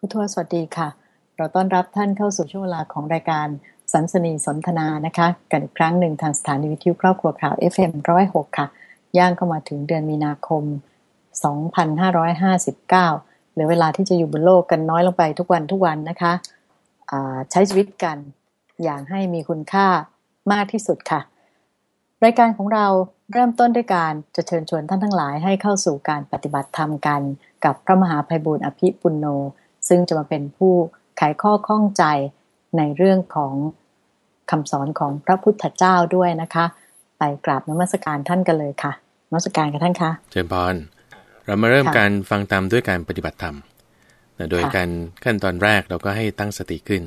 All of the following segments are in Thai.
ผู้ทวสวัสดีค่ะ เราต้อนรับท่านเข้าสู่ช่วงเวลาของรายการสันสนีสนทนานะคะ กันอีกครั้งหนึ่งทางสถานีวิทยุครอบครัวข่าว FM106 ค่ะ ย่างเข้ามาถึงเดือนมีนาคม 2559 เหลือเวลาที่จะอยู่บนโลกกันน้อยลงไปทุกวันทุกวันนะคะใช้ชีวิตกันอย่างให้มีคุณค่ามากที่สุดค่ะ รายการของเราเริ่มต้นด้วยการจะเชิญชวนท่านทั้งหลายให้เข้าสู่การปฏิบัติธรรมกัน กับพระมหาภัยบุญอภิปุณโญ ซึ่งจะมาเป็นผู้ไขข้อข้องใจในเรื่องของคำสอนของพระพุทธเจ้าด้วยนะคะ ไปกราบนมัสการท่านกันเลยค่ะนมัสการกับท่านคะเชิญพรเรามาเริ่มการฟังตามด้วยการปฏิบัติธรรมโดยการขั้นตอนแรกเราก็ให้ตั้งสติขึ้น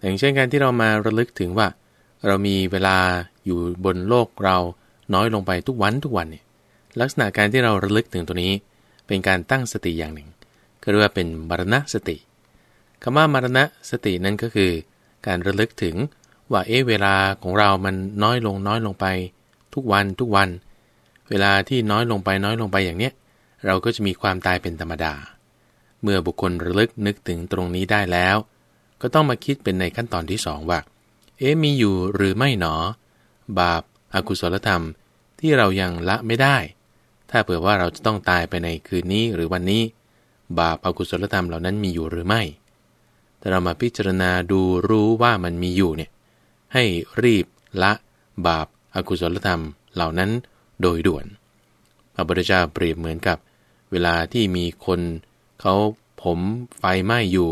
อย่างเช่นการที่เรามาระลึกถึงว่า เรามีเวลาอยู่บนโลกเราน้อยลงไปทุกวันทุกวันเนี่ยลักษณะการที่เราระลึกถึงตัวนี้ เป็นการตั้งสติอย่างหนึ่ง เรียกว่าเป็นมรณสติคำว่ามรณะสตินั้นก็คือ การระลึกถึงว่าเอ๊ะเวลาของเรามันน้อยลงน้อยลงไป ทุกวันทุกวัน เวลาที่น้อยลงไปน้อยลงไปอย่างเนี้ยเราก็จะมีความตายเป็นธรรมดา เมื่อบุคคลระลึกนึกถึงตรงนี้ได้แล้ว ก็ต้องมาคิดเป็นในขั้นตอนที่สองว่า เอ๊ะมีอยู่หรือไม่หนอ บาปอากุศลธรรมที่เรายังละไม่ได้ ถ้าเผื่อว่าเราจะต้องตายไปในคืนนี้หรือวันนี้ บาปอากุศลธรรมเหล่านั้นมีอยู่หรือไม่ แต่เรามาพิจารณาดูรู้ว่ามันมีอยู่เนี่ย ให้รีบละบาปอากุศลธรรมเหล่านั้นโดยด่วน พระพุทธเจ้าเปรียบเหมือนกับ เวลาที่มีคนเขาผมไฟไหม้อยู่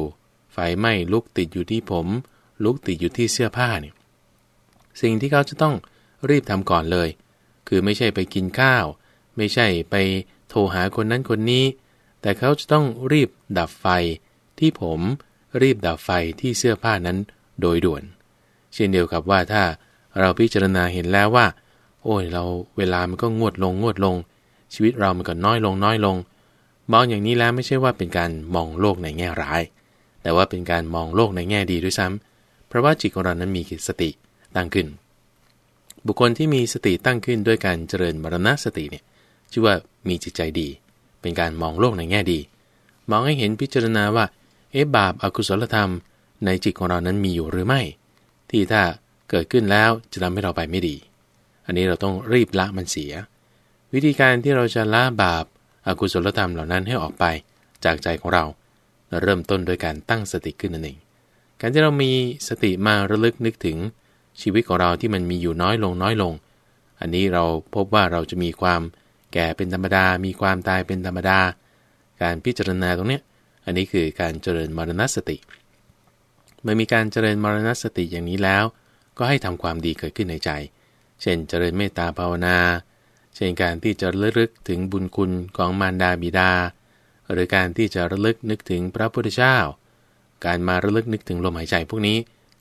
ไฟไหม้ลุกติดอยู่ที่ผม ลุกติดอยู่ที่เสื้อผ้าเนี่ย สิ่งที่เขาจะต้องรีบทำก่อนเลย คือไม่ใช่ไปกินข้าว ไม่ใช่ไปโทรหาคนนั้นคนนี้ แต่เขาจะต้องรีบดับไฟที่ผมรีบดับไฟที่เสื้อผ้านั้นโดยด่วน เช่นเดียวกับว่าถ้าเราพิจารณาเห็นแล้วว่า โอ้ยเราเวลามันก็งวดลงงวดลง ชีวิตเรามันก็น้อยลงน้อยลง มองอย่างนี้แล้วไม่ใช่ว่าเป็นการมองโลกในแง่ร้าย แต่ว่าเป็นการมองโลกในแง่ดีด้วยซ้ำเพราะว่าจิตของเรานั้นมีสติตั้งขึ้น บุคคลที่มีสติตั้งขึ้นด้วยการเจริญมรณสติเนี่ยชื่อว่ามีจิตใจดี เป็นการมองโลกในแง่ดี มองให้เห็นพิจารณาว่า เอ๊ะบาปอากุศลธรรม ในจิตของเรานั้นมีอยู่หรือไม่ ที่ถ้าเกิดขึ้นแล้วจะทำให้เราไปไม่ดี อันนี้เราต้องรีบละมันเสีย วิธีการที่เราจะละบาปอากุศลธรรมเหล่านั้นให้ออกไปจากใจของเรา เริ่มต้นโดยการตั้งสติขึ้นนั่นเอง การที่เรามีสติมาระลึกนึกถึงชีวิตของเราที่มันมีอยู่น้อยลงน้อยลง อันนี้เราพบว่าเราจะมีความ แก่เป็นธรรมดา มีความตายเป็นธรรมดา การพิจารณาตรงนี้อันนี้คือการเจริญมรณสติ เมื่อมีการเจริญมรณสติอย่างนี้แล้ว ก็ให้ทำความดีเกิดขึ้นในใจ เช่นเจริญเมตตาภาวนา เช่นการที่จะระลึกถึงบุญคุณของมารดาบิดา หรือการที่จะระลึกนึกถึงพระพุทธเจ้า การมาระลึกนึกถึงลมหายใจพวกนี้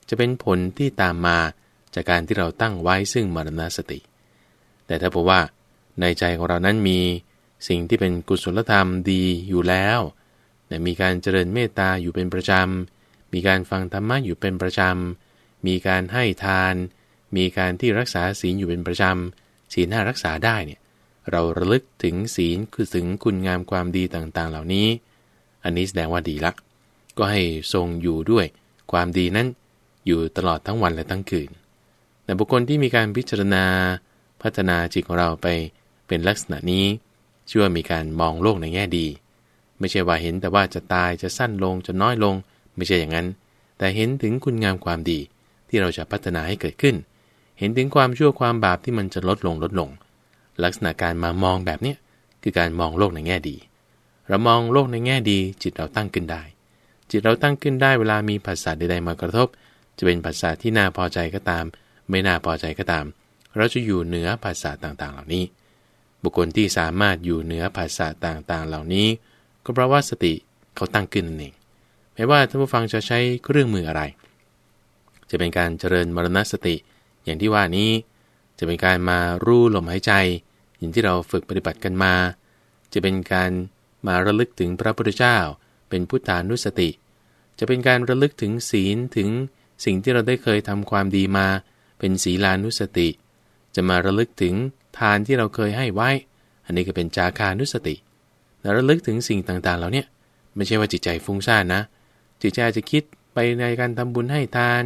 จะเป็นผลที่ตามมาจากการที่เราตั้งไว้ซึ่งมรณสติ แต่ถ้าบอกว่า ในใจของเรานั้นมีสิ่งที่เป็นกุศลธรรมดีอยู่แล้วมีการเจริญเมตตาอยู่เป็นประจำ มีการฟังธรรมะอยู่เป็นประจำ มีการให้ทาน มีการที่รักษาศีลอยู่เป็นประจำ ศีลห้ารักษาได้เนี่ยเราระลึกถึงศีลคือถึงคุณงามความดีต่างๆ เหล่านี้ อันนี้แสดงว่าดีละ ก็ให้ทรงอยู่ด้วย ความดีนั้นอยู่ตลอดทั้งวันและทั้งคืน แต่บุคคลที่มีการพิจารณาพัฒนาจิตของเราไป เป็นลักษณะนี้ชื่อว่ามีการมองโลกในแง่ดี ไม่ใช่ว่าเห็นแต่ว่าจะตายจะสั้นลงจะน้อยลง ไม่ใช่อย่างนั้น แต่เห็นถึงคุณงามความดี ที่เราจะพัฒนาให้เกิดขึ้น เห็นถึงความชั่วความบาปที่มันจะลดลงลดลง ลักษณะการมามองแบบนี้คือการมองโลกในแง่ดี เรามองโลกในแง่ดีจิตเราตั้งขึ้นได้ จิตเราตั้งขึ้นได้เวลามีภาษาใดๆมากระทบ จะเป็นภาษาที่น่าพอใจก็ตาม ไม่น่าพอใจก็ตาม เราจะอยู่เหนือภาษาต่างๆ เหล่านี้ บุคคลที่สามารถอยู่เหนือภาษาต่างๆ เหล่านี้ ก็เพราะว่าสติเขาตั้งขึ้นนั่นเองไม่ว่าท่านผู้ฟังจะใช้เครื่องมืออะไร จะเป็นการเจริญมรณสติ อย่างที่ว่านี้ จะเป็นการมารู้ลมหายใจ อย่างที่เราฝึกปฏิบัติกันมา จะเป็นการมาระลึกถึงพระพุทธเจ้า เป็นพุทธานุสติ จะเป็นการระลึกถึงศีลถึงสิ่งที่เราได้เคยทำความดีมา เป็นศีลานุสติ จะมาระลึกถึง ทานที่เราเคยให้ไว้ อันนี้ก็เป็นจาคานุสติแล้วระลึกถึงสิ่งต่างๆเหล่านี้ไม่ใช่ว่าจิตใจฟุ้งซ่านนะ จิตใจจะคิดไปในการทำบุญให้ทาน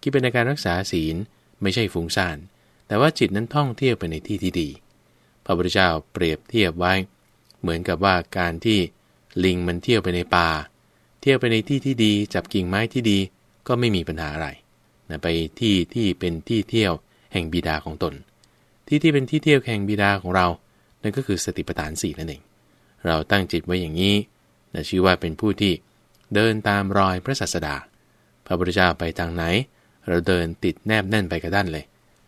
คิดไปในการรักษาศีล ไม่ใช่ฟุ้งซ่าน แต่ว่าจิตนั้นท่องเที่ยวไปในที่ที่ดี พระพุทธเจ้าเปรียบเทียบไว้ เหมือนกับว่าการที่ลิงมันเที่ยวไปในป่า เที่ยวไปในที่ที่ดี จับกิ่งไม้ที่ดีก็ไม่มีปัญหาอะไรนะไปที่ที่เป็นที่เที่ยวแห่งบิดาของตน ที่ที่เป็นที่เที่ยวแห่งบิดาของเรา นั่นก็คือสติปัฏฐานสี่นั่นเอง เราตั้งจิตไว้อย่างนี้นะชื่อว่าเป็นผู้ที่เดินตามรอยพระศาสดา พระพุทธเจ้าไปทางไหน เราเดินติดแนบแน่นไปกระด้านเลย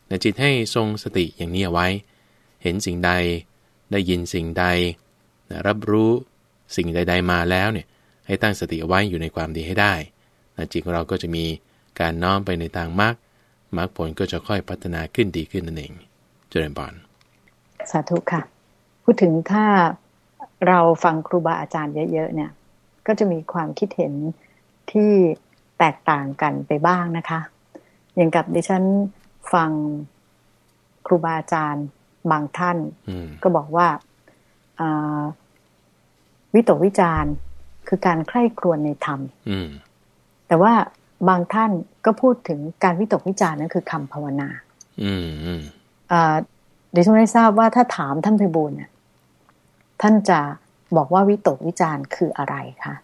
นะจิตให้ทรงสติอย่างนี้เอาไว้ เห็นสิ่งใด ได้ยินสิ่งใดนะรับรู้สิ่งใด ๆ มาแล้วเนี่ย ให้ตั้งสติเอาไว้อยู่ในความดีให้ได้นะจิตของเราก็จะมีการน้อมไปในทางมรรคมรรคผลก็จะค่อยพัฒนาขึ้นดีขึ้นนั่นเอง เจริญพรสาธุค่ะ พูดถึงถ้าเราฟังครูบาอาจารย์เยอะ ๆ เนี่ย ก็จะมีความคิดเห็นที่แตกต่างกันไปบ้างนะคะ อย่างกับดิฉันฟังครูบาอาจารย์บางท่านอืมก็บอกว่าอ่าวิตกวิจารณ์คือการใคร่ครวญในธรรมอืมแต่ว่าบางท่านก็พูดถึงการวิตกวิจารณ์นั่นคือคำภาวนา อืมอืมอ่าดิฉันไม่ทราบว่าถ้าถามท่านไพบูลย์เนี่ยท่านจะบอกว่าวิตกวิจารณ์คืออะไรคะ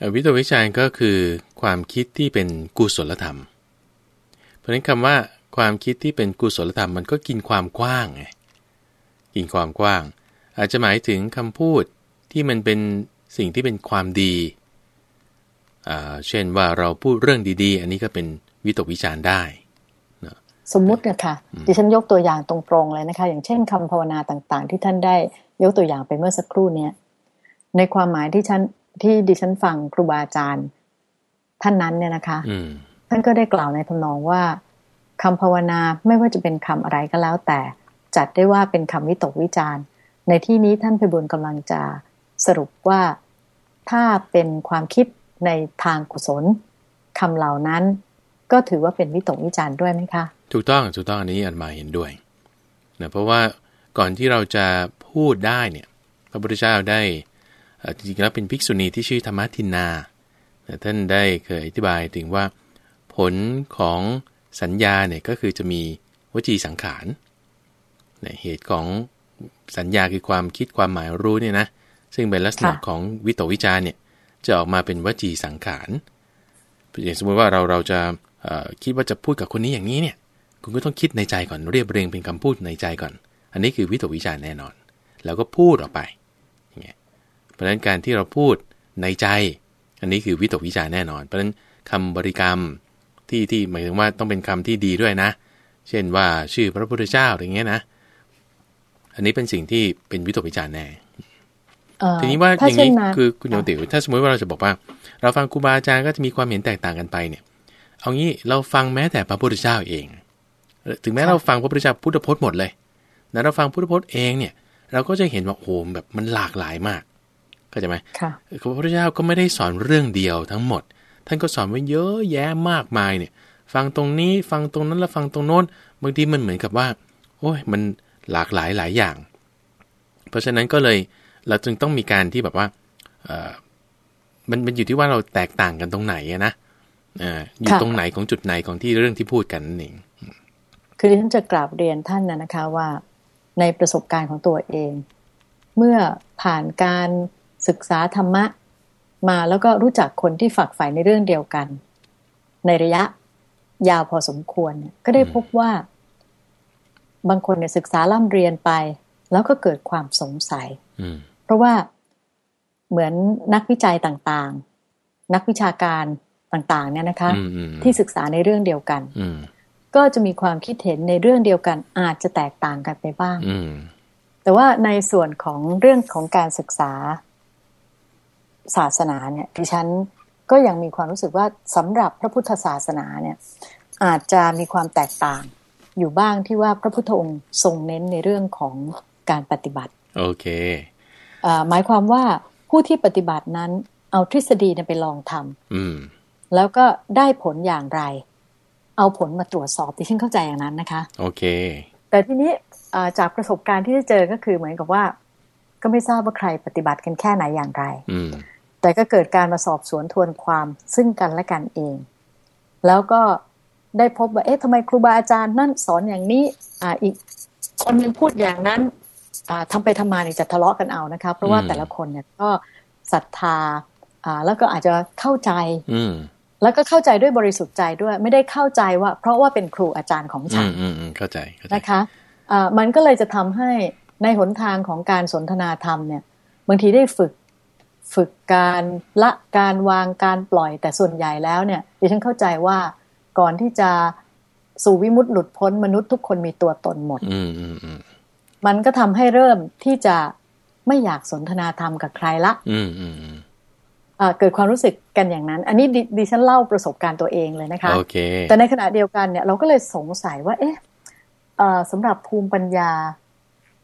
อ่อวิตกวิจารณ์ก็คือความคิดที่เป็นกุศลธรรม เพราะฉะนั้นคำว่าความคิดที่เป็นกุศลธรรมมันก็กินความกว้างไงกินความกว้าง อาจจะหมายถึงคำพูดที่มันเป็นสิ่งที่เป็นความดี เช่นว่าเราพูดเรื่องดีๆ อันนี้ก็เป็นวิตกวิจารณ์ได้ สมมุติเนี่ยค่ะดิฉันยกตัวอย่างตรงๆเลยนะคะ อย่างเช่นคำภาวนาต่างๆ ที่ท่านได้ยกตัวอย่างไปเมื่อสักครู่เนี้ยในความหมายที่ฉันที่ดิฉันฟังครูบาอาจารย์ ท่านนั้นเนี่ยนะคะอืมท่านก็ได้กล่าวในทำนองว่าคำภาวนาไม่ว่าจะเป็นคำอะไรก็แล้ว แต่จัดได้ว่าเป็นคำวิตกวิจารณ์ ในที่นี้ท่านไพบุญกำลังจะสรุปว่าถ้าเป็นความคิดในทางกุศลคำเหล่านั้น ก็ถือว่าเป็นวิตกวิจารณ์ด้วยไหมคะ ถูกต้องถูกต้องอันนี้อันมาเห็นด้วยนะเพราะว่าก่อนที่เราจะพูดได้เนี่ยพระพุทธเจ้าได้เอ่อจริงๆแล้วเป็นภิกษุณีที่ชื่อธรรมทินนานะท่านได้เคยอธิบายถึงว่า ผลของสัญญาเนี่ยก็คือจะมีวจีสังขารนะเหตุของสัญญาคือความคิดความหมายรู้เนี่ยนะซึ่งเป็นลักษณะค่ะของวิตกวิจารณ์เนี่ยจะออกมาเป็นวจีสังขารอย่างสมมติว่าเราเราจะเอ่อคิดว่าจะพูดกับคนนี้อย่างนี้เนี่ย คุณก็ต้องคิดในใจก่อนเรียบเรียงเป็นคำพูดในใจก่อน อันนี้คือวิตกวิจารณ์แน่นอน แล้วก็พูดออกไปอย่างเงี้ยเพราะฉะนั้นการที่เราพูดในใจ อันนี้คือวิตกวิจารณ์แน่นอน เพราะฉะนั้นคำบริกรรมที่ที่หมายถึงว่าต้องเป็นคำที่ดีด้วยนะ เช่นว่าชื่อพระพุทธเจ้าอย่างเงี้ยนะ อันนี้เป็นสิ่งที่เป็นวิตกวิจารณ์แน่เอ่อทีนี้ว่าถ้อย่างเช่นี้นั้นคือคุณโยมติ๋วถ้าสมมติว่าเราจะบอกว่า เราฟังครูบาอาจารย์ก็จะมีความเห็นแตกต่างกันไปเนี่ย เอางี้เราฟังแม้แต่พระพุทธเจ้าเอง ถึงแม้เราฟังพระพุทธเจ้าพุทธพจน์หมดเลยนะเราฟังพุทธพจน์เองเนี่ย เราก็จะเห็นว่าโอ้โหแบบมันหลากหลายมากเข้าใจไหมค่ะพระพุทธเจ้าก็ไม่ได้สอนเรื่องเดียวทั้งหมด ท่านก็สอนไว้เยอะแยะมากมายเนี่ย ฟังตรงนี้ฟังตรงนั้นแล้วฟังตรงโน้นบางทีมันเหมือนกับว่า โอ้ยมันหลากหลายหลายอย่าง เพราะฉะนั้นก็เลยเราจึงต้องมีการที่แบบว่าเออมันมันอยู่ที่ว่าเราแตกต่างกันตรงไหนอะนะอ่าอยู่ค่ะตรงไหนของจุดไหนของที่เรื่องที่พูดกันนั่นเอง คือดิฉันจะกราบเรียนท่านนะนะคะว่า ในประสบการณ์ของตัวเอง เมื่อผ่านการศึกษาธรรมะ มาแล้วก็รู้จักคนที่ฝักใฝ่ในเรื่องเดียวกัน ในระยะยาวพอสมควรเนี่ยก็ได้พบว่า บางคนเนี่ยศึกษาล่ำเรียนไป แล้วก็เกิดความสงสัยอืมเพราะว่าเหมือนนักวิจัยต่างๆ นักวิชาการต่าง ๆ เนี่ยนะคะอืมอืมที่ศึกษาในเรื่องเดียวกันอืม ก็จะมีความคิดเห็นในเรื่องเดียวกันอาจจะแตกต่างกันไปบ้างอืมแต่ว่าในส่วนของเรื่องของการศึกษาศาสนาเนี่ยดิฉันก็ยังมีความรู้สึกว่าสำหรับพระพุทธศาสนาเนี่ย อาจจะมีความแตกต่างอยู่บ้างที่ว่าพระพุทธองค์ทรงเน้นในเรื่องของการปฏิบัติ โอเคอ่าหมายความว่าผู้ที่ปฏิบัตินั้นเอาทฤษฎีเนี่ยไปลองทำอืมแล้วก็ได้ผลอย่างไร เอาผลมาตรวจสอบดิฉันเข้าใจอย่างนั้นนะคะ โอเค แต่ทีนี้อ่าจากประสบการณ์ที่ได้เจอก็คือเหมือนกับว่า ก็ไม่ทราบว่าใครปฏิบัติกันแค่ไหนอย่างไรอืมแต่แต่ก็เกิดการมาสอบสวนทวนความซึ่งกันและกันเอง แล้วก็ได้พบว่าเอ๊ะทำไมครูบาอาจารย์นั่นสอนอย่างนี้ อ่าอีกคนหนึ่งพูดอย่างนั้น อ่าทำไปทำมาเนี่ยจะทะเลาะกันเอานะคะ เพราะว่าแต่ละคนเนี่ยก็ศรัทธา อ่า แล้วก็อาจจะเข้าใจอืม แล้วก็เข้าใจด้วยบริสุทธิ์ใจด้วย ไม่ได้เข้าใจว่า เพราะว่าเป็นครูอาจารย์ของอืฉันมอืมอืมเข้าใจเข้าใจนะคะอ่ามันก็เลยจะทำให้ในหนทางของการสนทนาธรรมเนี่ยบางทีได้ฝึกฝึกการละการวางการปล่อยแต่ส่วนใหญ่แล้วเนี่ยดิฉันเข้าใจว่าก่อนที่จะสู่วิมุตติหลุดพ้นมนุษย์ทุกคนมีตัวตนหมดอืมอืมอืมมันก็ทำให้เริ่มที่จะไม่อยากสนทนาธรรมกับใครละอืมอืมอืมอ่า เกิดความรู้สึกกันอย่างนั้น อันนี้ดิดิฉันเล่าประสบการณ์ตัวเองเลยนะคะโอเคแต่ในขณะเดียวกันเนี่ยเราก็เลยสงสัยว่า เอ๊ะเอ่อสำหรับภูมิปัญญา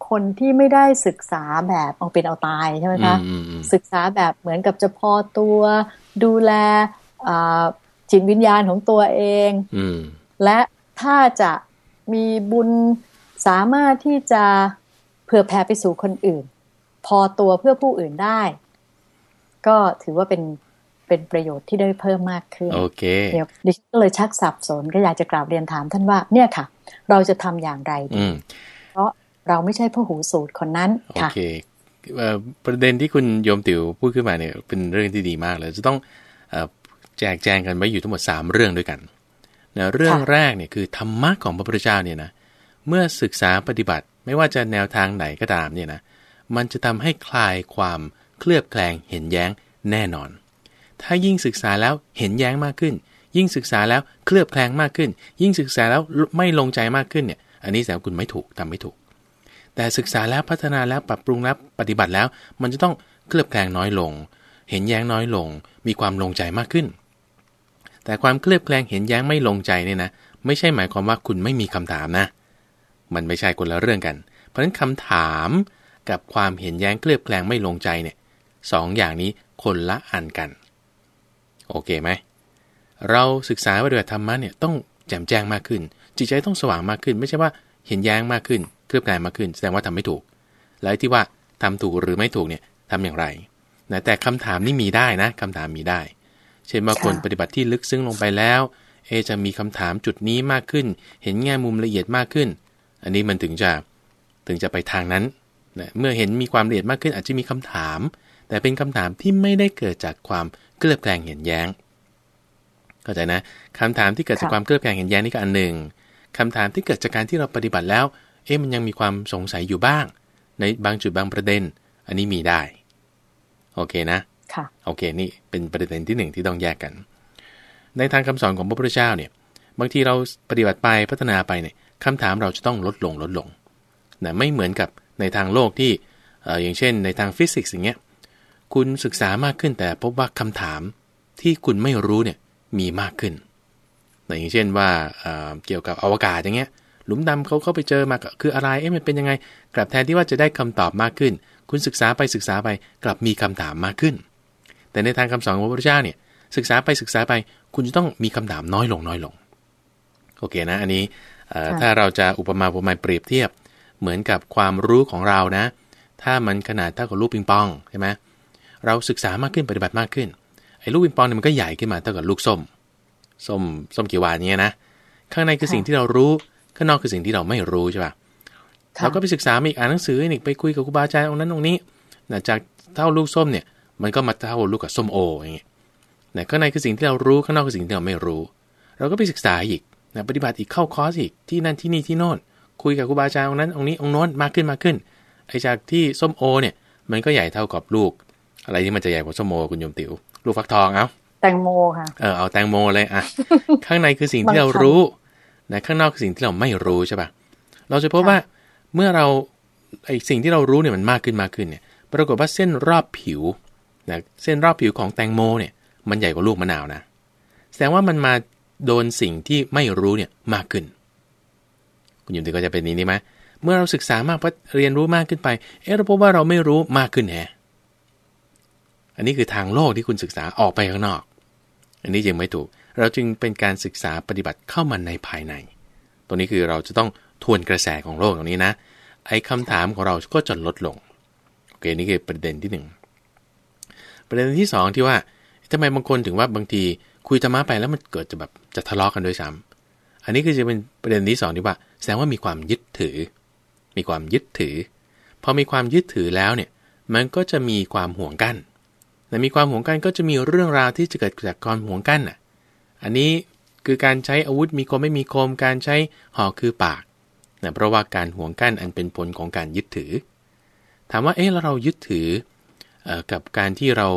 คนที่ไม่ได้ศึกษาแบบเอาเป็นเอาตายใช่ไหมอืคะมอืมอืมศึกษาแบบเหมือนกับจะพอตัว ดูแลอ่าจิตวิญญาณของตัวเองอืมและถ้าจะมีบุญสามารถที่จะเผื่อแผ่ไปสู่คนอื่น พอตัวเพื่อผู้อื่นได้ ก็ถือว่าเป็นเป็นประโยชน์ที่ได้เพิ่มมากขึ้นโอเคเดี๋ยวดิฉันก็เลยชักสับสนก็อยากจะกราบเรียนถามท่านว่าเนี่ยค่ะ เราจะทำอย่างไรดีอืมเพราะเราไม่ใช่ผู้หูสูตรคนนั้นโอค่ะเคเอ่อประเด็นที่คุณโยมติ๋วพูดขึ้นมาเนี่ยเป็นเรื่องที่ดีมากเลยจะต้องเอ่อแจกแจงกันไว้อยู่ทั้งหมด 3 เรื่องด้วยกันนะเรื่องค่ะแรกเนี่ยคือธรรมะของพระพุทธเจ้าเนี่ยนะเมื่อศึกษาปฏิบัติไม่ว่าจะแนวทางไหนก็ตามเนี่ยนะมันจะทำให้คลายความ เคลือบแคลงเห็นแย้งแน่นอน ถ้ายิ่งศึกษาแล้วเห็นแย้งมากขึ้น ยิ่งศึกษาแล้วเคลือบแคลงมากขึ้น ยิ่งศึกษาแล้วไม่ลงใจมากขึ้นเนี่ย อันนี้แสดงว่าคุณไม่ถูกทำไม่ถูก แต่ศึกษาแล้วพัฒนาแล้วปรับปรุงแล้วปฏิบัติแล้ว มันจะต้องเคลือบแคลงน้อยลง เห็นแย้งน้อยลง มีความลงใจมากขึ้น แต่ความเคลือบแคลงเห็นแย้งไม่ลงใจเนี่ยนะ ไม่ใช่หมายความว่าคุณไม่มีคำถามนะ มันไม่ใช่คนละเรื่องกัน เพราะฉะนั้นคำถามกับความเห็นแย้งเคลือบแคลงไม่ลงใจเนี่ย สองอย่างนี้คนละอันกัน โอเคไหม เราศึกษาปฏิบัติธรรมะเนี่ยต้องแจ่มแจ้งมากขึ้น จิตใจต้องสว่างมากขึ้น ไม่ใช่ว่าเห็นแย้งมากขึ้น เคลือบแคลงมากขึ้น แสดงว่าทำไม่ถูก แล้วที่ว่าทำถูกหรือไม่ถูกเนี่ยทำอย่างไรนะแต่คำถามนี่มีได้นะคำถามมีได้ เช่นว่าค่ะคนปฏิบัติที่ลึกซึ้งลงไปแล้ว เอะจะมีคำถามจุดนี้มากขึ้น เห็นแง่มุมละเอียดมากขึ้น อันนี้มันถึงจะถึงจะไปทางนั้นนะเมื่อเห็นมีความละเอียดมากขึ้น อาจจะมีคำถาม แต่เป็นคำถามที่ไม่ได้เกิดจากความเคลือบแคลงเห็นแย้ง เข้าใจนะคำถามที่เกิดจากค่ะความเคลือบแคลงเห็นแย้งนี่ก็อันหนึ่งคำถามที่เกิดจากการที่เราปฏิบัติแล้ว เอ๊ะมันยังมีความสงสัยอยู่บ้าง ในบางจุดบางประเด็น อันนี้มีได้ โอเคนะค่ะโอเคนี่เป็นประเด็นที่หนึ่งที่ต้องแยกกัน ในทางคำสอนของพระพุทธเจ้าเนี่ย บางทีเราปฏิบัติไปพัฒนาไปเนี่ยคำถามเราจะต้องลดลงลดลงนะไม่เหมือนกับในทางโลกที่เอ่ออย่างเช่นในทางฟิสิกส์อย่างเงี้ย คุณศึกษามากขึ้นแต่พบว่าคำถามที่คุณไม่รู้เนี่ยมีมากขึ้นนะอย่างเช่นว่าเอ่อเกี่ยวกับอวกาศอย่างเงี้ยหลุมดำเขาเข้าไปเจอมาคืออะไรเอ๊ะมันเป็นยังไง กลับแทนที่ว่าจะได้คำตอบมากขึ้น คุณศึกษาไปศึกษาไปกลับมีคำถามมากขึ้น แต่ในทางคำสอนของพระพุทธเจ้าเนี่ยศึกษาไปศึกษาไปคุณจะต้องมีคำถามน้อยลงน้อยลงโอเคนะอันนี้เอ่อค่ะถ้าเราจะอุปมาอุปไมยเปรียบเทียบ เหมือนกับความรู้ของเรานะ ถ้ามันขนาดเท่ากับลูกปิงปองใช่ไหม เราศึกษามากขึ้นปฏิบัติมากขึ้นไอ้ลูกปิงปองเนี่ยมันก็ใหญ่ขึ้นมาเท่ากับลูกส้มส้มส้มกี่วานเนี้ยนะข้างในคือสิ่งที่เรารู้ข้างนอกคือสิ่งที่เราไม่รู้ใช่ปะค่ะเราก็ไปศึกษามาอีกอ่านหนังสืออีกไปคุยกับครูบาอาจารย์องค์นั้นองค์นี้นะจากเท่าลูกส้มเนี่ย มันก็มาเท่าลูกกับส้มโออย่างเงี้ยนะข้างในคือสิ่งที่เรารู้ข้างนอกคือสิ่งที่เราไม่รู้ เราก็ไปศึกษาอีกนะปฏิบัติอีกเข้าคอร์สอีกที่นั่นที่นี่ที่โน่นคุยกับครูบาอาจารย์องค์นั้นองค์นี้องค์โน้นมากขึ้นมากขึ้นไอ้จากที่ส้มโอเนี่ยมันก็ใหญ่เท่ากับลูก อะไรที่มันจะใหญ่กว่าส้มโอคุณโยมติ๋วลูกฟักทองเอาแตงโมค่ะเออเอาแตงโมเลยอะข้างในคือสิ่งที่เรารู้นะข้างนอกคือสิ่งที่เราไม่รู้ใช่ปะเราจะพบว่าเมื่อเราไอสิ่งที่เรารู้เนี่ยมันมากขึ้นมากขึ้นเนี่ยปรากฏว่าเส้นรอบผิวนะเส้นรอบผิวของแตงโมเนี่ยมันใหญ่กว่าลูกมะนาวนะแสดงว่ามันมาโดนสิ่งที่ไม่รู้เนี่ยมากขึ้น คุณโยมติก็จะเป็นนี้นี่ไหมเมื่อเราศึกษามากพัฒเรียนรู้มากขึ้นไป เอะเราพบว่าเราไม่รู้มากขึ้นแฮะ อันนี้คือทางโลกที่คุณศึกษาออกไปข้างนอก อันนี้ยังไม่ถูก เราจึงเป็นการศึกษาปฏิบัติเข้ามาในภายใน ตรงนี้คือเราจะต้องทวนกระแสของโลกตรงนี้นะ ไอ้คำถามของเราก็จะลดลง โอเค นี่คือประเด็นที่หนึ่งประเด็นที่สองที่ว่าทำไมบางคนถึงว่าบางทีคุยธรรมะไปแล้วมันเกิดจะแบบจะทะเลาะกันด้วยซ้ำอันนี้คือจะเป็นประเด็นที่สองที่ว่าแสดงว่ามีความยึดถือ มีความยึดถือ พอมีความยึดถือแล้วเนี่ย มันก็จะมีความห่วงกั้น แต่มีความห่วงกันก็จะมีเรื่องราวที่จะเกิดจากความห่วงกั้นอะ อันนี้คือการใช้อาวุธมีคมไม่มีคม การใช้หอกคือปากนะเพราะว่าการห่วงกันอันเป็นผลของการยึดถือ ถามว่าเอ๊ะแล้วเรายึดถืออกับการที่เรา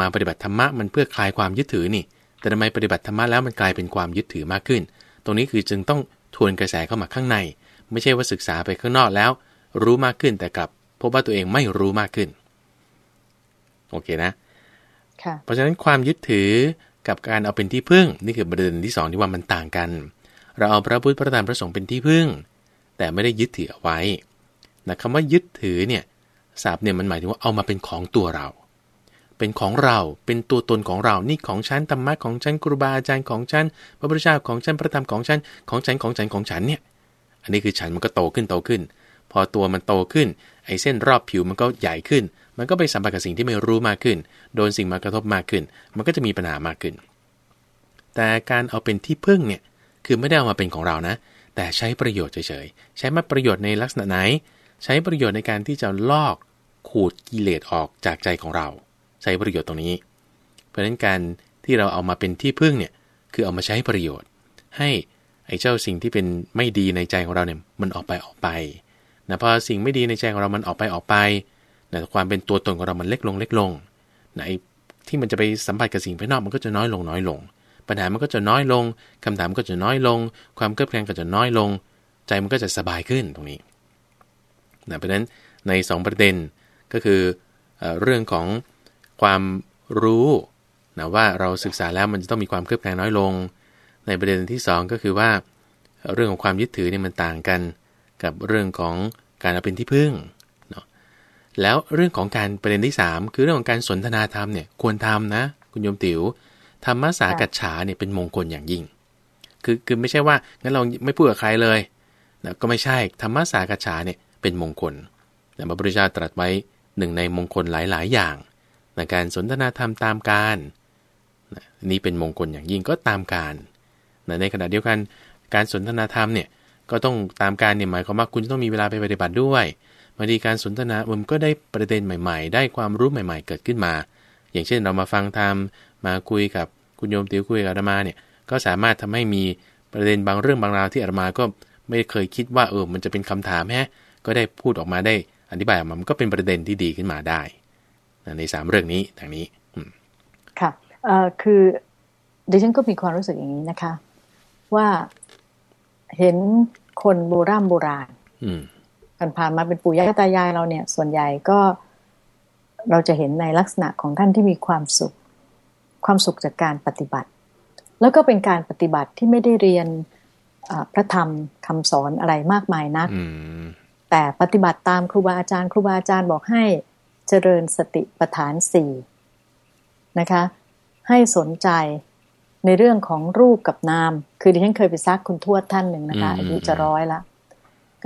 มาปฏิบัติธรรมะมันเพื่อคลายความยึดถือนี่ แต่ทำไมปฏิบัติธรรมะแล้วมันกลายเป็นความยึดถือมากขึ้น ตรงนี้คือจึงต้องทวนกระแสเข้ามาข้างใน ไม่ใช่ว่าศึกษาไปข้างนอกแล้ว รู้มากขึ้นแต่กลับพบว่าตัวเองไม่รู้มากขึ้น โอเคนะ เพราะฉะนั้นความยึดถือกับการเอาเป็นที่พึ่ง นี่คือประเด็นที่สองที่ว่ามันต่างกัน เราเอาพระพุทธพระธรรมพระสงฆ์เป็นที่พึ่ง แต่ไม่ได้ยึดถือเอาไว้นะคำว่ายึดถือเนี่ยศัพท์เนี่ยมันหมายถึงว่าเอามาเป็นของตัวเรา เป็นของเราเป็นตัวตนของเรา นี่ของฉันธรรมะของฉันครูบาอาจารย์ของฉันพระพุทธเจ้าของฉันพระธรรมของฉันของฉันของฉันของฉันเนี่ยอันนี้คือฉันมันก็โตขึ้นโตขึ้น พอตัวมันโตขึ้น ไอ้เส้นรอบผิวมันก็ใหญ่ขึ้น มันก็ไปสัมผัสกับสิ่งที่ไม่รู้มากขึ้น โดนสิ่งมากระทบมากขึ้น มันก็จะมีปัญหามากขึ้น แต่การเอาเป็นที่พึ่งเนี่ยคือไม่ได้เอามาเป็นของเรานะ แต่ใช้ประโยชน์เฉยๆ ใช้มาประโยชน์ในลักษณะไหน ใช้ประโยชน์ในการที่จะลอกขูดกิเลสออกจากใจของเรา ใช้ประโยชน์ตรงนี้ เพราะฉะนั้นการที่เราเอามาเป็นที่พึ่งเนี่ยคือเอามาใช้ประโยชน์ ให้ไอ้เจ้าสิ่งที่เป็นไม่ดีในใจของเราเนี่ยมันออกไปออกไปนะพอสิ่งไม่ดีในใจของเรามันออกไปออกไป นะความเป็นตัวตนของเรามันเล็กลงเล็กลงนะไอ้ที่มันจะไปสัมผัสกับสิ่งภายนอกมันก็จะน้อยลงน้อยลง ปัญหามันก็จะน้อยลงคำถามก็จะน้อยลง ความเครียดแค้นก็จะน้อยลง ใจมันก็จะสบายขึ้นตรงนี้นะเพราะฉะนั้นใน 2 ประเด็นก็คือเรื่องของความรู้นะว่าเราศึกษาแล้วมันจะต้องมีความเครือบแคลงน้อยลง ในประเด็นที่ 2 ก็คือว่า เรื่องของความยึดถือเนี่ยมันต่างกัน กับเรื่องของการเอาเป็นที่พึ่ง แล้วเรื่องของการประเด็นที่ 3 คือเรื่องของการสนทนาธรรมเนี่ยควรทำนะ คุณโยมติว๋วธรรมะสากัจฉาเนี่ยเป็นมงคลอย่างยิ่ง คือคือไม่ใช่ว่างั้นเราไม่พูดกับใครเลยนะก็ไม่ใช่ธรรมะสากัจฉาเนี่ยเป็นมงคลแต่พระพุทธเจ้าตรัสไว้หนึ่งในมงคลหลาย ๆ อย่างในการสนทนาธรรมตามการนี่เป็นมงคลอย่างยิ่งก็ตามการในขณะเดียวกันการสนทนาธรรมเนี่ยก็ต้องตามการเนี่ยหมายความว่าคุณต้องมีเวลาไปปฏิบัติด้วย บางทีการสนทนามันก็ได้ประเด็นใหม่ ๆ ได้ความรู้ใหม่ ๆ เกิดขึ้นมา อย่างเช่นเรามาฟังธรรมมาคุยกับคุณโยมติวคุยกับอาตมาเนี่ยก็สามารถทำให้มีประเด็นบางเรื่องบางราวที่อาตมาก็ไม่เคยคิดว่าเออมันจะเป็นคำถามแฮะก็ได้พูดออกมาได้อธิบายออกมามันก็เป็นประเด็นที่ดีขึ้นมาได้ในสามเรื่องนี้ทางนี้ค่ะเอ่อคือดิฉันก็มีความรู้สึกอย่างนี้นะคะ ว่าเห็นคนโบราณโบราณ ผ่านผ่านมาเป็นปู่ย่าตายายเราเนี่ย ส่วนใหญ่ก็เราจะเห็นในลักษณะของท่านที่มีความสุข ความสุขจากการปฏิบัติ แล้วก็เป็นการปฏิบัติที่ไม่ได้เรียนพระธรรมคำสอนอะไรมากมายนักแต่ปฏิบัติตามครูบาอาจารย์ครูบาอาจารย์บอกให้เจริญสติปัฏฐานสี่นะคะ ให้สนใจในเรื่องของรูปกับนาม คือดิฉันเคยไปซักคุณทวดท่านหนึ่งนะคะอายุจะร้อยละ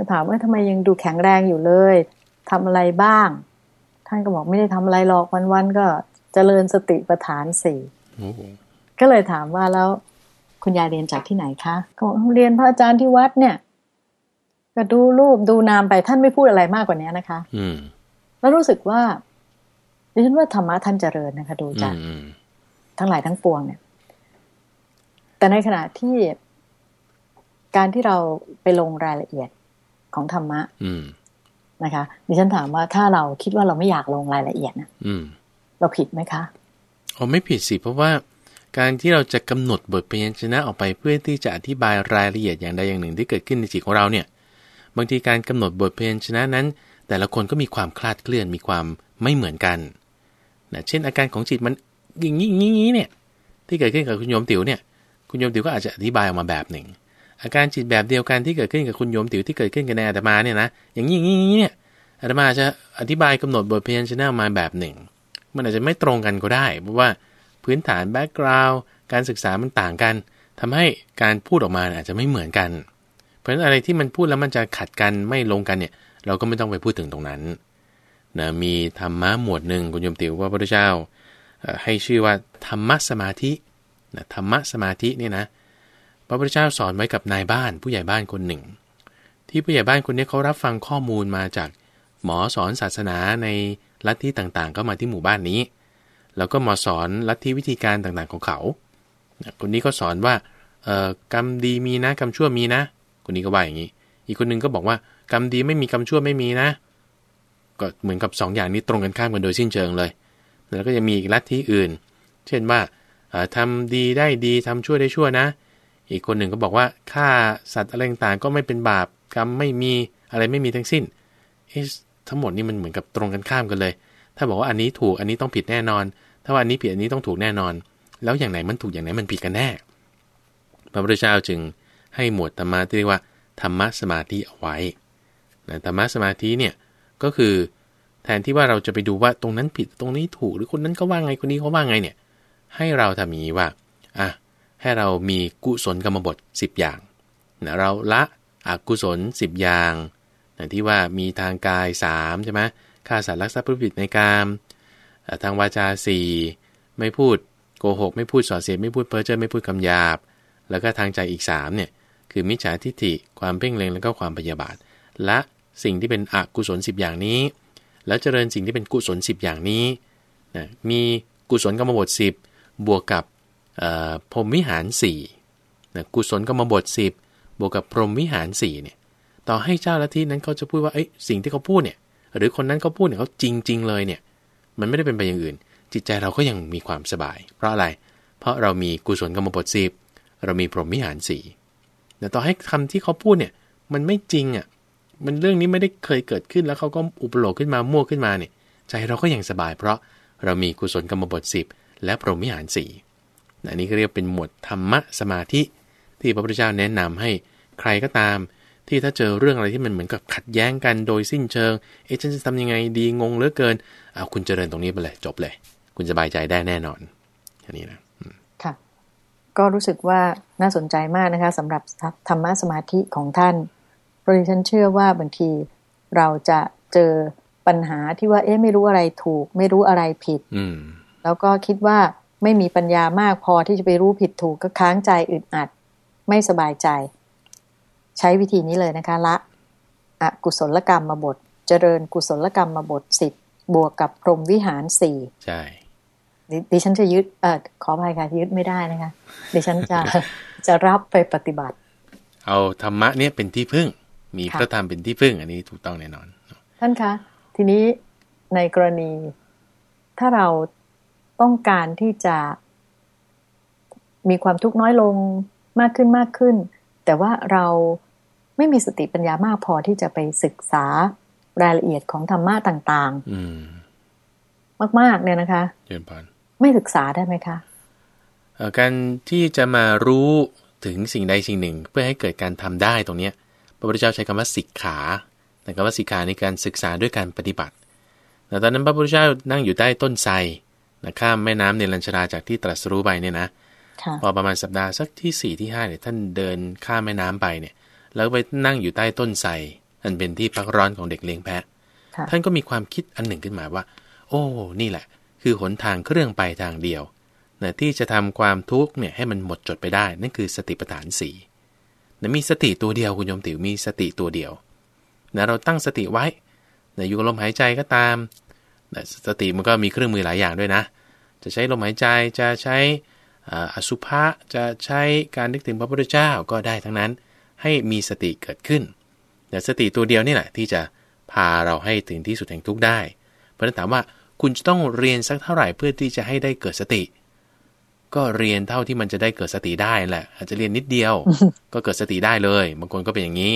ก็ถามว่าทำไมยังดูแข็งแรงอยู่เลยทำอะไรบ้าง ท่านก็บอกไม่ได้ทำอะไรหรอกวันๆก็เจริญสติปัฏฐานสี่ก็เลยถามว่าแล้วคุณยายเรียนจากที่ไหนคะก็บอกเรียนพระอาจารย์ที่วัดเนี่ย ก็ดูรูปดูนามไปท่านไม่พูดอะไรมากกว่านี้นะคะ อืม แล้วรู้สึกว่าดิฉันว่าธรรมะท่านเจริญนะคะ ดูจากทั้งหลายทั้งปวงเนี่ย แต่ในขณะที่การที่เราไปลงรายละเอียด ของธรรมะนะคะดิฉันถามว่าถ้าเราคิดว่าเราไม่อยากลงรายละเอียดนะเราผิดไหมคะอ๋อไม่ผิดสิเพราะว่าการที่เราจะกำหนดบทพยัญชนะออกไปเพื่อที่จะอธิบายรายละเอียดอย่างใดอย่างหนึ่งที่เกิดขึ้นในจิตของเราเนี่ย บางทีการกำหนดบทเพลงชนะนั้น แต่ละคนก็มีความคลาดเคลื่อนมีความไม่เหมือนกันนะเช่นอาการของจิตมันอย่างนี้อย่างนี้เนี่ย ที่เกิดขึ้นกับคุณโยมติ๋วเนี่ย คุณโยมติ๋วก็อาจจะอธิบายออกมาแบบหนึ่ง อาการจิตแบบเดียวกันที่เกิดขึ้นกับคุณโยมติ๋วที่เกิดขึ้นกับนายอาตมาเนี่ยนะอย่างนี้อย่างนี้เนี่ยอาตมาจะอธิบายกำหนดบทเพลงชนะมาแบบหนึ่ง มันอาจจะไม่ตรงกันก็ได้ เพราะว่าพื้นฐานแบ็กกราวด์การศึกษามันต่างกันทำให้การพูดออกมาอาจจะไม่เหมือนกัน เพราะฉะนั้นอะไรที่มันพูดแล้วมันจะขัดกันไม่ลงกันเนี่ย เราก็ไม่ต้องไปพูดถึงตรงนั้นนะมีธรรมะหมวดหนึ่งคุณโยมติ๋วว่าพระพุทธเจ้าให้ชื่อว่าธรรมสมาธินะธรรมสมาธิเนี่ยนะ ระพุทธเจ้าสอนไว้กับนายบ้านผู้ใหญ่บ้านคนหนึ่ง ที่ผู้ใหญ่บ้านคนนี้เขารับฟังข้อมูลมาจากหมอสอนศาสนาในลัทธิต่างๆ ก็มาที่หมู่บ้านนี้ แล้วก็มาสอนลัทธิวิธีการต่างๆของเขา คนนี้ก็สอนว่ากรรมดีมีนะกรรมชั่วมีนะ คนนี้ก็ว่าอย่างนี้ อีกคนนึงก็บอกว่ากรรมดีไม่มีกรรมชั่วไม่มีนะ ก็เหมือนกับ2ออย่างนี้ตรงกันข้ามกันโดยสิ้นเชิงเลย แล้วก็ยังมีอีกลัทธิอื่น เช่นว่าทำดีได้ดีทำชั่วได้ชั่วนะ อีกคนหนึ่งก็บอกว่าฆ่าสัตว์อะไรต่างๆก็ไม่เป็นบาปกรรมไม่มีอะไรไม่มีทั้งสิ้นทั้งหมดนี่มันเหมือนกับตรงกันข้ามกันเลย ถ้าบอกว่าอันนี้ถูกอันนี้ต้องผิดแน่นอน ถ้าว่าอันนี้ผิดอันนี้ต้องถูกแน่นอน แล้วอย่างไหนมันถูกอย่างไหนมันผิดกันแน่พระพุทธเจ้าจึงให้หมวดธรรมะที่เรียกว่าธรรมะสมาธิเอาไว้นะธรรมะสมาธิเนี่ยก็คือแทนที่ว่าเราจะไปดูว่าตรงนั้นผิดตรงนี้ถูกหรือคนนั้นก็ว่าไงคนนี้เขาว่าไงเนี่ยให้เราทำอย่างนี้ว่าอะ ให้เรามีกุศลกรรมบท 10 อย่างนะเราละอกุศล 10 อย่างนะที่ว่ามีทางกาย3ใช่ไหมฆ่าสัตว์รักทรัพย์ผู้ผิดในกามทางวาจา 4 ไม่พูดโกหก ไม่พูดส่อเสียดไม่พูดเพ้อเจ้อไม่พูดคำหยาบ แล้วก็ทางใจอีก3เนี่ยคือมิจฉาทิฏฐิความเพ่งเล็งแล้วก็ความพยาบาทและสิ่งที่เป็นอกุศล 10 อย่างนี้ แล้วเจริญสิ่งที่เป็นกุศล 10 อย่างนี้นะมีกุศลกรรมบท 10 บวกกับ พรหมวิหาร4นะกุศลกรรมบท 10 บวกกับพรหมวิหาร4เนี่ยต่อให้เจ้าละทีนั้นเขาจะพูดว่าเอ้ยสิ่งที่เขาพูดเนี่ยหรือคนนั้นเขาพูดเนี่ยเขาจริง ๆ เลยเนี่ยมันไม่ได้เป็นไปอย่างอื่น จิตใจเราก็ยังมีความสบาย เพราะอะไร เพราะเรามีกุศลกรรมบทสิบเรามีพรหมวิหารสี่แต่ต่อให้คำที่เขาพูดเนี่ยมันไม่จริงอะมันเรื่องนี้ไม่ได้เคยเกิดขึ้นแล้วเขาก็อุปโลกขึ้นมามั่วขึ้นมาเนี่ยใจเราก็ยังสบาย เพราะเรามีกุศลกรรมบทสิบและพรหมิหารสี่ อันนี้ก็เรียกเป็นหมวดธรรมะสมาธิ ที่พระพุทธเจ้าแนะนำให้ใครก็ตาม ที่ถ้าเจอเรื่องอะไรที่มันเหมือนกับขัดแย้งกันโดยสิ้นเชิง เอ๊ะฉันจะทำยังไงดีงงเหลือเกินเอาคุณเจริญตรงนี้ไปเลยจบเลย คุณสบายใจได้แน่นอนอันนี้นะค่ะก็รู้สึกว่าน่าสนใจมากนะคะสำหรับธรรมะสมาธิของท่านเพราะฉันเชื่อว่าบางทีเราจะเจอปัญหาที่ว่า เอ๊ะไม่รู้อะไรถูก ไม่รู้อะไรผิดอืแล้วก็คิดว่า ไม่มีปัญญามากพอที่จะไปรู้ผิดถูกก็ค้างใจอึดอัด ไม่สบายใจ ใช้วิธีนี้เลยนะคะละอกุศลกรรมมาบท เจริญกุศลกรรมมาบทสิบบวกกับพรหมวิหารสี่ใช่ดิฉันจะยึดเอ่อขออภัยค่ะยึดไม่ได้นะคะ ดิฉันจะจะรับไปปฏิบัติ เอาธรรมะเนี่ยเป็นที่พึ่ง มีพระธรรมเป็นที่พึ่ง อันนี้ถูกต้องแน่นอน ท่านคะ ทีนี้ในกรณีถ้าเรา ต้องการที่จะมีความทุกข์น้อยลงมากขึ้นมากขึ้น แต่ว่าเราไม่มีสติปัญญามากพอที่จะไปศึกษารายละเอียดของธรรมะต่างๆมากๆเนี่ยนะคะเยินพันไม่ศึกษาได้ไหมคะการที่จะมารู้ถึงสิ่งใดสิ่งหนึ่ง เพื่อให้เกิดการทำได้ตรงนี้พระพุทธเจ้าใช้คำว่าสิกขาแต่คำว่าสิกขาในการศึกษาด้วยการปฏิบัติแต่ตอนนั้นพระพุทธเจ้านั่งอยู่ใต้ต้นไทร นะข้ามแม่น้ำเนรัญชราจากที่ตรัสรู้ไปเนี่ยนะพอประมาณสัปดาห์สักที่สี่ที่ห้าเนี่ยท่านเดินข้ามแม่น้ำไปเนี่ย แล้วไปนั่งอยู่ใต้ต้นไทรอันเป็นที่พักร้อนของเด็กเลี้ยงแพะ ท่านก็มีความคิดอันหนึ่งขึ้นมาว่า โอ้ นี่แหละ คือหนทางเครื่องไปทางเดียวนะที่จะทำความทุกข์เนี่ยให้มันหมดจดไปได้ นั่นคือสติปัฏฐานสี่นะมีสติตัวเดียวคุณโยมติ๋วมีสติตัวเดียวนะเราตั้งสติไว้นะอยู่กับลมหายใจก็ตาม สติมันก็มีเครื่องมือหลายอย่างด้วยนะ จะใช้ลมหายใจจะใช้อสุภะจะใช้การนึกถึงพระพุทธเจ้าก็ได้ทั้งนั้น ให้มีสติเกิดขึ้นแต่สติตัวเดียวนี่แหละที่จะพาเราให้ถึงที่สุดแห่งทุกได้ เพราะนั้นถามว่าคุณจะต้องเรียนสักเท่าไหร่เพื่อที่จะให้ได้เกิดสติ ก็เรียนเท่าที่มันจะได้เกิดสติได้แหละ อาจจะเรียนนิดเดียว ก็เกิดสติได้เลย บางคนก็เป็นอย่างนี้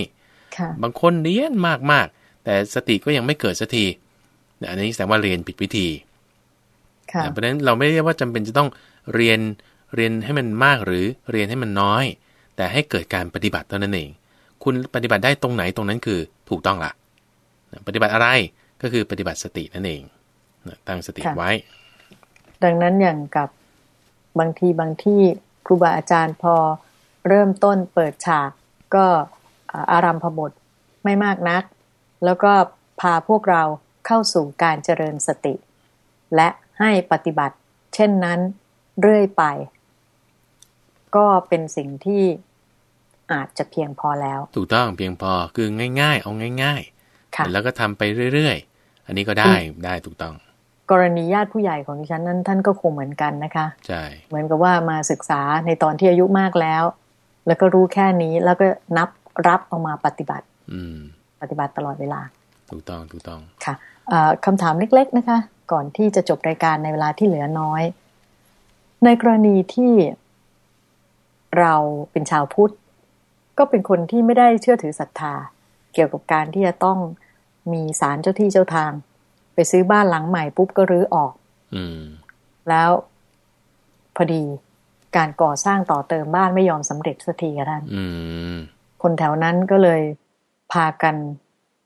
บางคนเรียนมากๆแต่สติก็ยังไม่เกิดสักที อันนี้แสดงว่าเรียนผิดวิธีเพราะฉะนั้นเราไม่ได้ว่าจำเป็นจะต้องเรียนเรียนให้มันมากหรือเรียนให้มันน้อย แต่ให้เกิดการปฏิบัติเท่านั้นเอง คุณปฏิบัติได้ตรงไหนตรงนั้นคือถูกต้องละปฏิบัติอะไรก็คือปฏิบัติสตินั่นเองตั้งสติไว้ ดังนั้นอย่างกับบางทีบางที่ครูบาอาจารย์พอเริ่มต้นเปิดฉากก็อารัมพบทไม่มากนัก แล้วก็พาพวกเรา เข้าสู่การเจริญสติ และให้ปฏิบัติเเช่นนั้นเรื่อยไป ก็เป็นสิ่งที่อาจจะเพียงพอแล้ว ถูกต้องเพียงพอคือง่าย ๆ เอาง่ายค่ะๆแล้วก็ทำไปเรื่อยๆ อันนี้ก็ได้ได้ถูกต้อง กรณีญาติผู้ใหญ่ของดิฉันนั้นท่านก็คงเหมือนกันนะคะใช่เหมือนกับว่ามาศึกษาในตอนที่อายุมากแล้ว แล้วก็รู้แค่นี้แล้วก็นับรับเอามาปฏิบัติ อืม ปฏิบัติตลอดเวลา ถูกต้องถูกต้องค่ะเอ่อ คำถามเล็ก ๆ นะคะ ก่อนที่จะจบรายการในเวลาที่เหลือน้อย ในกรณีที่เราเป็นชาวพุทธ ก็เป็นคนที่ไม่ได้เชื่อถือศรัทธา เกี่ยวกับการที่จะต้องมีศาลเจ้าที่เจ้าทาง ไปซื้อบ้านหลังใหม่ปุ๊บก็รื้อออกอืมแล้วพอดีการก่อสร้างต่อเติมบ้านไม่ยอมสำเร็จสักทีค่ะท่านอืมคนแถวนั้นก็เลยพากัน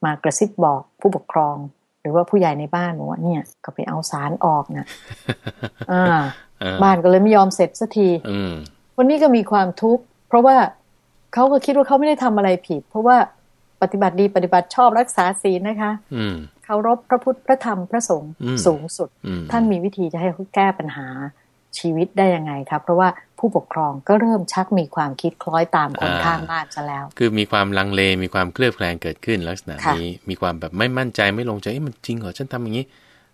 มากระซิบบอกผู้ปกครอง หรือว่าผู้ใหญ่ในบ้านบอกว่าเนี่ย ก็ไปเอาสารออกนะอ่าเออบ้านก็เลยไม่ยอมเสร็จสักทีอืมวันนี้ก็มีความทุกข์เพราะว่าเขาก็คิดว่าเขาไม่ได้ทำอะไรผิด เพราะว่าปฏิบัติดีปฏิบัติชอบรักษาศีลนะคะอืมเคารพพระพุทธพระธรรมพระสงฆ์อืมสูงสุดอืมท่านมีวิธีจะให้เขาแก้ปัญหาชีวิตได้ยังไงครับ เพราะว่า ผู้ปกครองก็เริ่มชักมีความคิดคล้อยตามคนข้างบ้านซะแล้ว คือมีความลังเลมีความเคลือบแคลงเกิดขึ้นลักษณะค่ะนี้มีความแบบไม่มั่นใจไม่ลงใจเอ๊ะมันจริงเหรอฉันทำอย่างนี้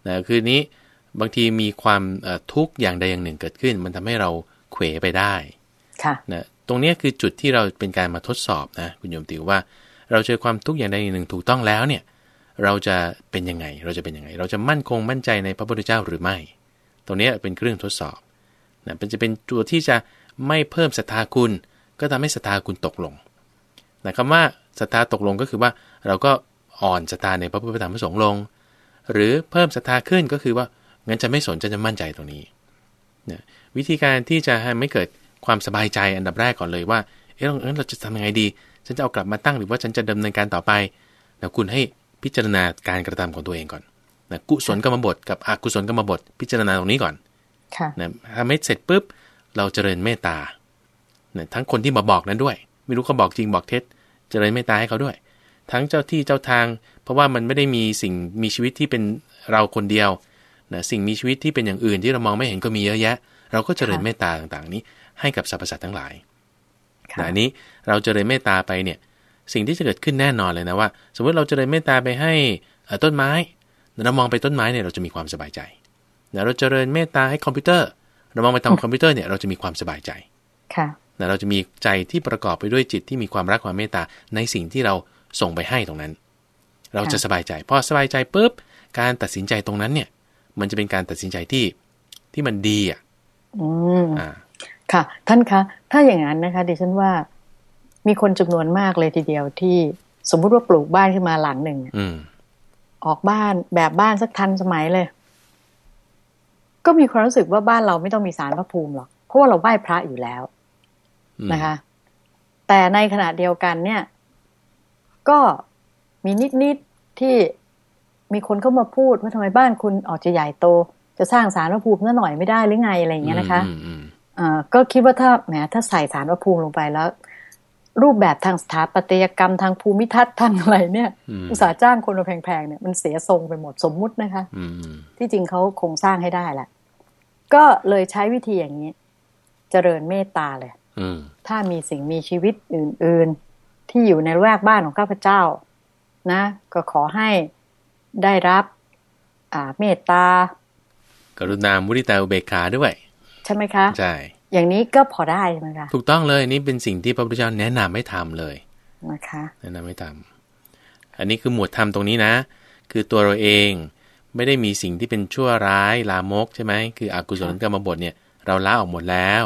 นะคือนี้บางทีมีความเอ่อทุกข์อย่างใดอย่างหนึ่งเกิดขึ้น มันทำให้เราเขวไปได้ค่ะนะตรงเนี้ยคือจุดที่เราเป็นการมาทดสอบนะคุณโยมติวว่า เราเจอความทุกข์อย่างใดอย่างหนึ่งถูกต้องแล้วเนี่ย เราจะเป็นยังไง เราจะเป็นยังไง เราจะมั่นคงมั่นใจในพระพุทธเจ้าหรือไม่ ตรงเนี้ยเป็นเครื่องทดสอบ นะมันจะเป็นตัวที่จะไม่เพิ่มศรัทธาคุณ ก็ทำให้ศรัทธาคุณตกลงนะคำว่าศรัทธาตกลงก็คือว่าเราก็อ่อนศรัทธาในพระพุทธธรรมพระสงฆ์ลง หรือเพิ่มศรัทธาขึ้นก็คือว่างั้นจะไม่สนจะจะมั่นใจตรงนี้นะวิธีการที่จะให้ไม่เกิดความสบายใจอันดับแรกก่อนเลยว่าเอ๊ะเราเอ๊ะเราจะทำยังไงดี ฉันจะเอากลับมาตั้งหรือว่าฉันจะดำเนินการต่อไปนะคุณให้พิจารณาการกระทำของตัวเองก่อนนะกุศลกรรมบทกับอกุศลกรรมบทพิจารณาตรงนี้ก่อน นะทำให้เสร็จปุ๊บเราเจริญเมตตานะทั้งคนที่มาบอกนั้นด้วย ไม่รู้เขาบอกจริงบอกเท็จ เจริญเมตตาให้เขาด้วย ทั้งเจ้าที่เจ้าทาง เพราะว่ามันไม่ได้มีสิ่งมีชีวิตที่เป็นเราคนเดียวนะสิ่งมีชีวิตที่เป็นอย่างอื่นที่เรามองไม่เห็นก็มีเยอะแยะ เราก็เจริญค่ะเมตตาต่างๆ นี้ให้กับสรรพสัตว์ทั้งหลายค่ะนะอันนี้เราเจริญเมตตาไปเนี่ยสิ่งที่จะเกิดขึ้นแน่นอนเลยนะว่า สมมติเราเจริญเมตตาไปให้เอ่อต้นไม้เรามองไปต้นไม้เนี่ยเราจะมีความสบายใจ นะเราเจริญเมตตาให้คอมพิวเตอร์ เรามองไปทำคอมพิวเตอร์เนี่ยเราจะมีความสบายใจค่ะนะเราจะมีใจที่ประกอบไปด้วยจิตที่มีความรักความเมตตาในสิ่งที่เราส่งไปให้ตรงนั้น เราจะค่ะสบายใจพอสบายใจปุ๊บการตัดสินใจตรงนั้นเนี่ย มันจะเป็นการตัดสินใจที่ที่มันดีอะอืมอ่าค่ะ ท่านคะ ถ้าอย่างนั้นนะคะดิฉันว่ามีคนจำนวนมากเลยทีเดียวที่สมมุติว่าปลูกบ้านขึ้นมาหลังหนึ่งอืมออกบ้านแบบบ้านสักทันสมัยเลย ก็มีความรู้สึกว่าบ้านเราไม่ต้องมีสารพระภูมิหรอกเพราะว่าเราไหว้พระอยู่แล้วอืมนะคะ แต่ในขณะเดียวกันเนี่ย ก็มีนิดๆที่มีคนเข้ามาพูดว่าทำไมบ้านคุณออกจะใหญ่โต จะสร้างสารพระภูมิซะหน่อยไม่ได้หรือไงอะไรอย่างเงี้ยนะคะอืมอืมอ่าก็คิดว่าถ้าแหมถ้าใส่สารพระภูมิลงไปแล้ว รูปแบบทางสถาปัตยกรรมทางภูมิทัศน์ทางอะไรเนี่ยอืมอุตสาห์จ้างคนมาแพงๆเนี่ยมันเสียทรงไปหมดสมมุตินะคะอืมอืมที่จริงเขาคงสร้างให้ได้แหละ ก็เลยใช้วิธีอย่างนี้ เจริญเมตตาเลยอืมถ้ามีสิ่งมีชีวิตอื่น ๆ ที่อยู่ในแวกบ้านของข้าพเจ้า นะ ก็ขอให้ได้รับ อ่า เมตตา กรุณามุทิตาอุเบกขาด้วย ใช่ไหมคะ ใช่ อย่างนี้ก็พอได้ใช่ไหมคะ ถูกต้องเลยนี่เป็นสิ่งที่พระพุทธเจ้าแนะนำให้ทำเลยนะคะ แนะนำให้ทำอันนี้คือหมวดธรรมตรงนี้นะ คือตัวเราเอง ไม่ได้มีสิ่งที่เป็นชั่วร้ายลามกใช่ไหมคืออกุศลกรรมบทเนี่ยเราละออกหมดแล้ว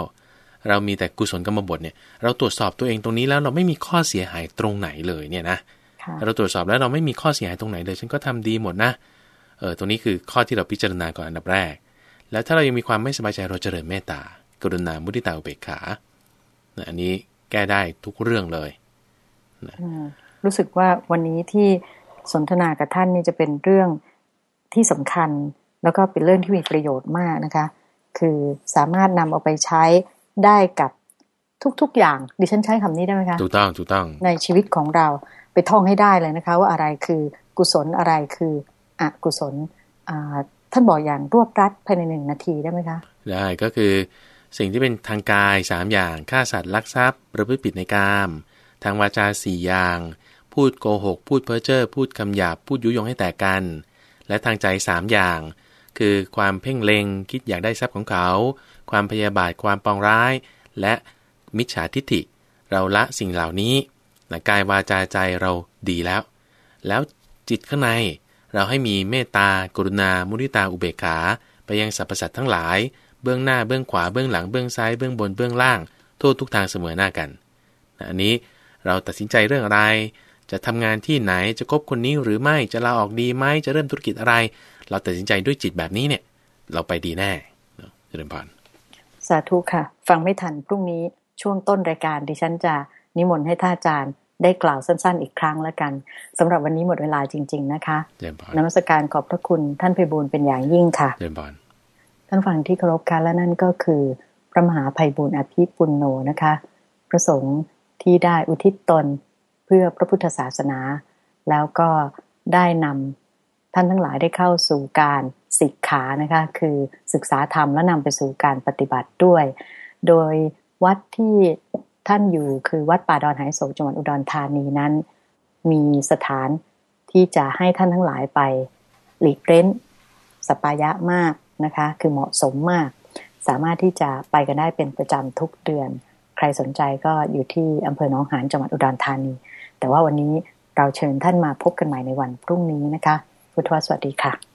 เรามีแต่กุศลกรรมบทเนี่ยเราตรวจสอบตัวเองตรงนี้แล้วเราไม่มีข้อเสียหายตรงไหนเลยเนี่ยนะค่ะเราตรวจสอบแล้วเราไม่มีข้อเสียหายตรงไหนเลย ฉันก็ทำดีหมดนะเออตรงนี้คือข้อที่เราพิจารณาก่อนอันดับแรก แล้วถ้าเรายังมีความไม่สบายใจเราเจริญเมตตากรุณามุทิตาอุเบกขานะอันนี้แก้ได้ทุกเรื่องเลยอืมรู้สึกว่าวันนี้ที่สนทนากับท่านนี่จะเป็นเรื่อง ที่สำคัญ แล้วก็เป็นเรื่องที่มีประโยชน์มากนะคะ คือสามารถนำเอาไปใช้ได้กับทุก ๆ อย่าง ดิฉันใช้คำนี้ได้ไหมคะถูกต้องถูกต้อง ในชีวิตของเราไปท่องให้ได้เลยนะคะ ว่าอะไรคือกุศลอะไรคืออกุศลอ่าท่านบอกอย่างรวบรัดภายในหนึ่งนาทีได้ไหมคะ ได้ก็คือสิ่งที่เป็นทางกายสามอย่างฆ่าสัตว์ลักทรัพย์ประพฤติผิดในกาม ทางวาจาสี่อย่าง พูดโกหก พูดเพ้อเจ้อพูดคำหยาบพูดยุยงให้แตกกัน และทางใจสามอย่าง คือความเพ่งเล็งคิดอยากได้ทรัพย์ของเขา ความพยาบาทความปองร้าย และมิจฉาทิฏฐิ เราละสิ่งเหล่านี้นะกายวาจาใจเราดีแล้ว แล้วจิตข้างในเราให้มีเมตตากรุณา มุทิตาอุเบกขา ไปยังสรรพสัตว์ทั้งหลาย เบื้องหน้าเบื้องขวาเบื้องหลังเบื้องซ้ายเบื้องบนเบื้องล่าง ทั่วทุกทางเสมอหน้ากัน อันนี้เราตัดสินใจเรื่องอะไร จะทำงานที่ไหนจะคบคนนี้หรือไม่จะลาออกดีไหมจะเริ่มธุรกิจอะไร เราตัดสินใจด้วยจิตแบบนี้เนี่ย เราไปดีแน่เจริญพรสาธุค่ะ ฟังไม่ทันพรุ่งนี้ช่วงต้นรายการดิฉันจะนิมนต์ให้ท่านอาจารย์ได้กล่าวสั้นๆ อีกครั้งแล้วกันสำหรับวันนี้หมดเวลาจริง ๆ นะคะนมัสการขอบพระคุณท่านไพบูลเป็นอย่างยิ่งค่ะเบานท่านฟังที่เคารพค่ะและนั่นก็คือพระมหาไพบูลอภิปุณโนนะคะพระสงฆ์ที่ได้อุทิศตนเพื่อพระพุทธศาสนา แล้วก็ได้นำท่านทั้งหลายได้เข้าสู่การศิกขานะคะคือศึกษาธรรมและนำไปสู่การปฏิบัติด้วย โดยวัดที่ท่านอยู่คือวัดป่าดอนหายโศกจังหวัดอุดรธานีนั้น มีสถานที่จะให้ท่านทั้งหลายไปหลีกเล้นสปายะมากนะคะคือเหมาะสมมาก สามารถที่จะไปกันได้เป็นประจำทุกเดือน ใครสนใจก็อยู่ที่อำเภอหนองหานจังหวัดอุดรธานี แต่ว่าวันนี้เราเชิญท่านมาพบกันใหม่ในวันพรุ่งนี้นะคะ พุทธวสวัสดีค่ะ